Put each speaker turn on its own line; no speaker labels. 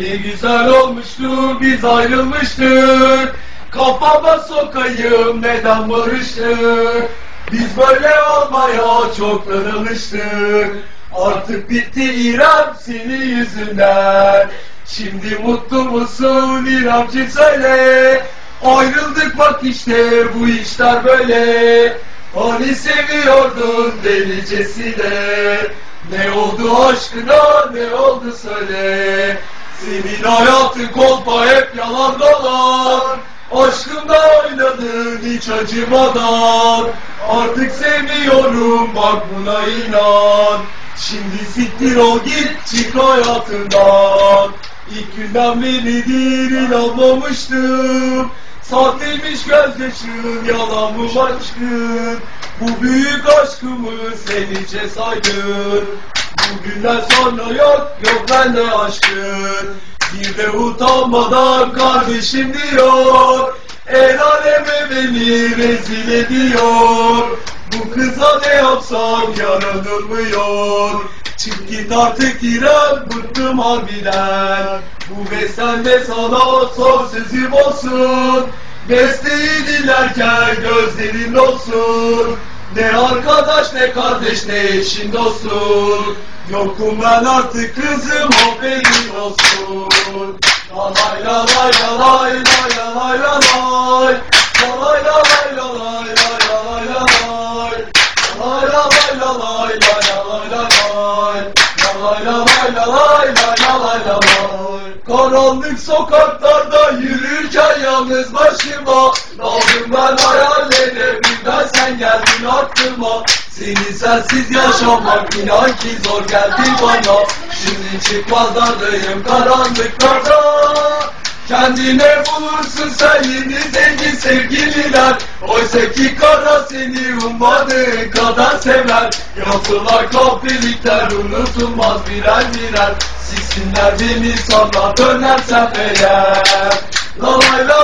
Ne güzel olmuştu biz ayrılmıştık. Kafama sokayım neden barıştık? Biz böyle olmaya çok alıştık Artık bitti İrem senin yüzünden. Şimdi mutlu musun İremciğim söyle. Ayrıldık bak işte bu işler böyle. Hani seviyordun delicesine. Ne oldu aşkına ne oldu söyle Senin hayatın kolpa hep yalan dolan Aşkımda oynadın hiç acımadan. Artık sevmiyorum bak buna inan. Şimdi siktir ol git çık hayatından İlk günden beridir inanmamıştım. Sahteymiş gözyaşın yalan mı aşkın. Bu büyük aşkımı sen hiçe Bugünden sonra yok yok bende aşkın. Bir de utanmadan kardeşim diyor. El aleme beni rezil ediyor. Bu kıza ne yapsam yaranılmıyor. Çık git artık İrem bıktım harbiden. Bu beslenme sana son sözüm olsun. Besteyi dinlerken gözlerin olsun Ne arkadaş ne kardeş ne eşin dostun. Yokum ben artık kızım haberin olsun Lalay lalay lalay lalay lalay. Lalay Lalay lalay lalay lalay. Lalay lalay Lalay lalay lalay. Lalay lalay lalay Lalay lalay. Karanlık sokaklarda yürürken yalnız başıma Daldım ben aklıma Seni sensiz yaşamak. İnan ki zor geldi bana. Şimdi çıkmazlardayım karanlıklarda Kendine bulursun sen yeni zengin sevgililer. Oysa ki kara seni ummadığın kadar sever. Yapılan kahpelikler unutulmaz birer birer. Siksinler beni sana dönersem eğer. Lalay lalay lalay